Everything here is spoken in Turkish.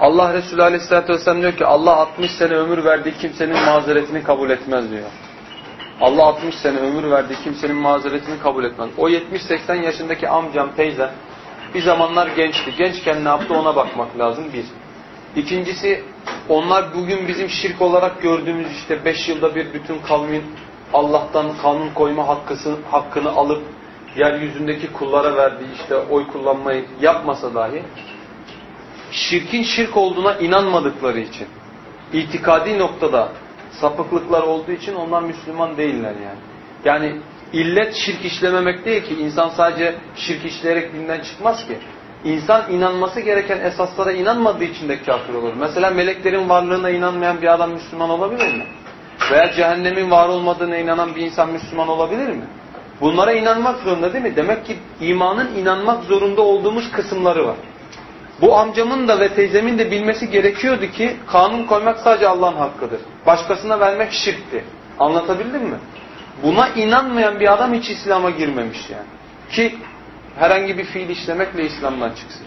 Allah Resulü Aleyhisselatü Vesselam diyor ki Allah 60 sene ömür verdiği kimsenin mazeretini kabul etmez diyor. Allah 60 sene ömür verdiği kimsenin mazeretini kabul etmez. O 70-80 yaşındaki amcam, teyzem bir zamanlar gençti. Gençken ne yaptı ona bakmak lazım bir. İkincisi onlar bugün bizim şirk olarak gördüğümüz işte 5 yılda bir bütün kavmin Allah'tan kanun koyma hakkısı, hakkını alıp yeryüzündeki kullara verdiği işte oy kullanmayı yapmasa dahi şirkin şirk olduğuna inanmadıkları için itikadi noktada sapıklıklar olduğu için onlar Müslüman değiller yani. Yani illet şirk işlememek değil ki insan sadece şirk işleyerek dinden çıkmaz ki. İnsan inanması gereken esaslara inanmadığı için de kafir olur. Mesela meleklerin varlığına inanmayan bir adam Müslüman olabilir mi? Veya cehennemin var olmadığına inanan bir insan Müslüman olabilir mi? Bunlara inanmak zorunda değil mi? Demek ki imanın inanmak zorunda olduğumuz kısımları var. Bu amcamın da ve teyzemin de bilmesi gerekiyordu ki kanun koymak sadece Allah'ın hakkıdır. Başkasına vermek şirkti. Anlatabildim mi? Buna inanmayan bir adam hiç İslam'a girmemiş yani. Ki herhangi bir fiil işlemekle İslam'dan çıksın.